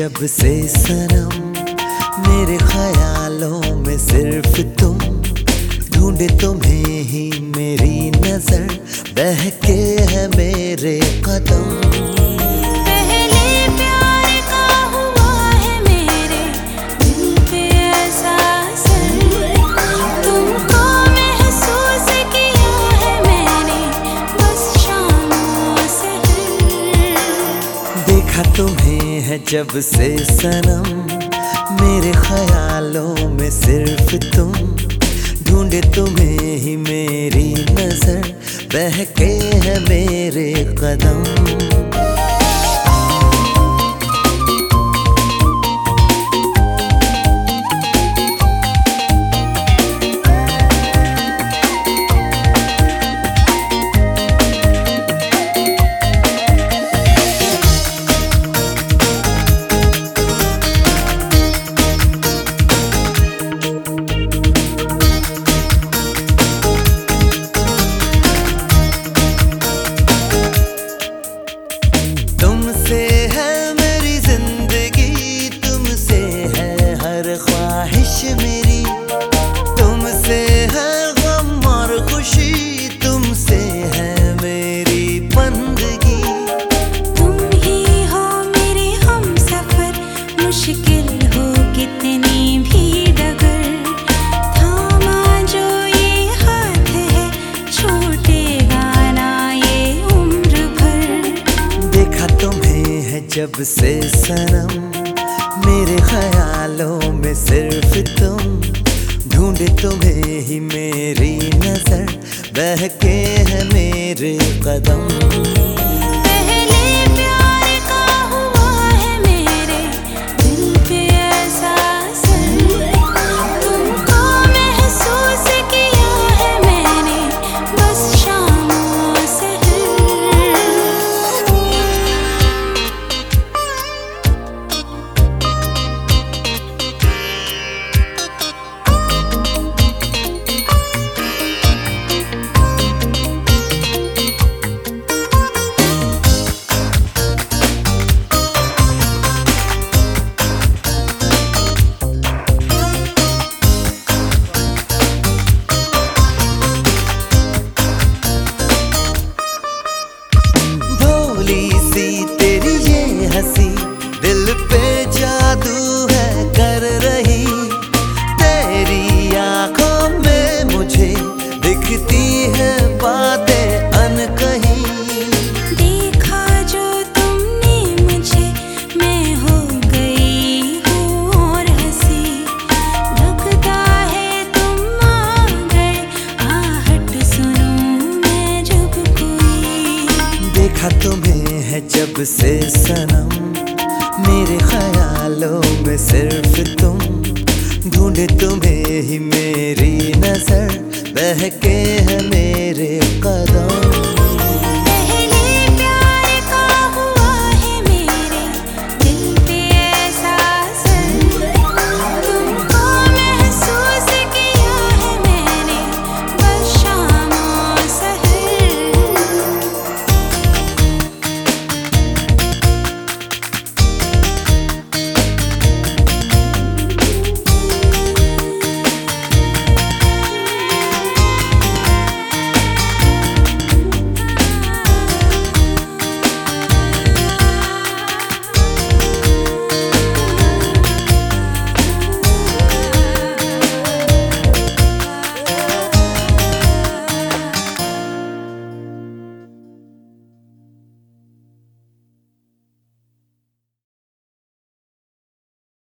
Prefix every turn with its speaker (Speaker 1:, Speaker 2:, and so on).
Speaker 1: जब से सनम मेरे ख्यालों में सिर्फ़ तुम, ढूंढे तुम्हें ही मेरी नज़र, बहके है मेरे कदम। है जब से सनम। मेरे ख्यालों में सिर्फ़ तुम। ढूंढे तुम्हें ही मेरी नज़र। बहके है मेरे कदम। ख्वाहिश मेरी तुमसे है गम और खुशी तुमसे है मेरी बंदगी।
Speaker 2: तुम ही हो मेरे हम सफ़र मुश्किल हो कितनी भी डगर। थामा जो ये हाथ है छूटेगा ना ये उम्र भर।
Speaker 1: देखा तुम्हें है जब से सनम मेरे ख्यालों में सिर्फ़ तुम। ढूंढे तुम्हें ही मेरी नज़र। बहके है मेरे कदम। से सनम मेरे ख्यालों में सिर्फ़ तुम। ढूंढ तुम्हें ही मेरी नज़र बहके हमें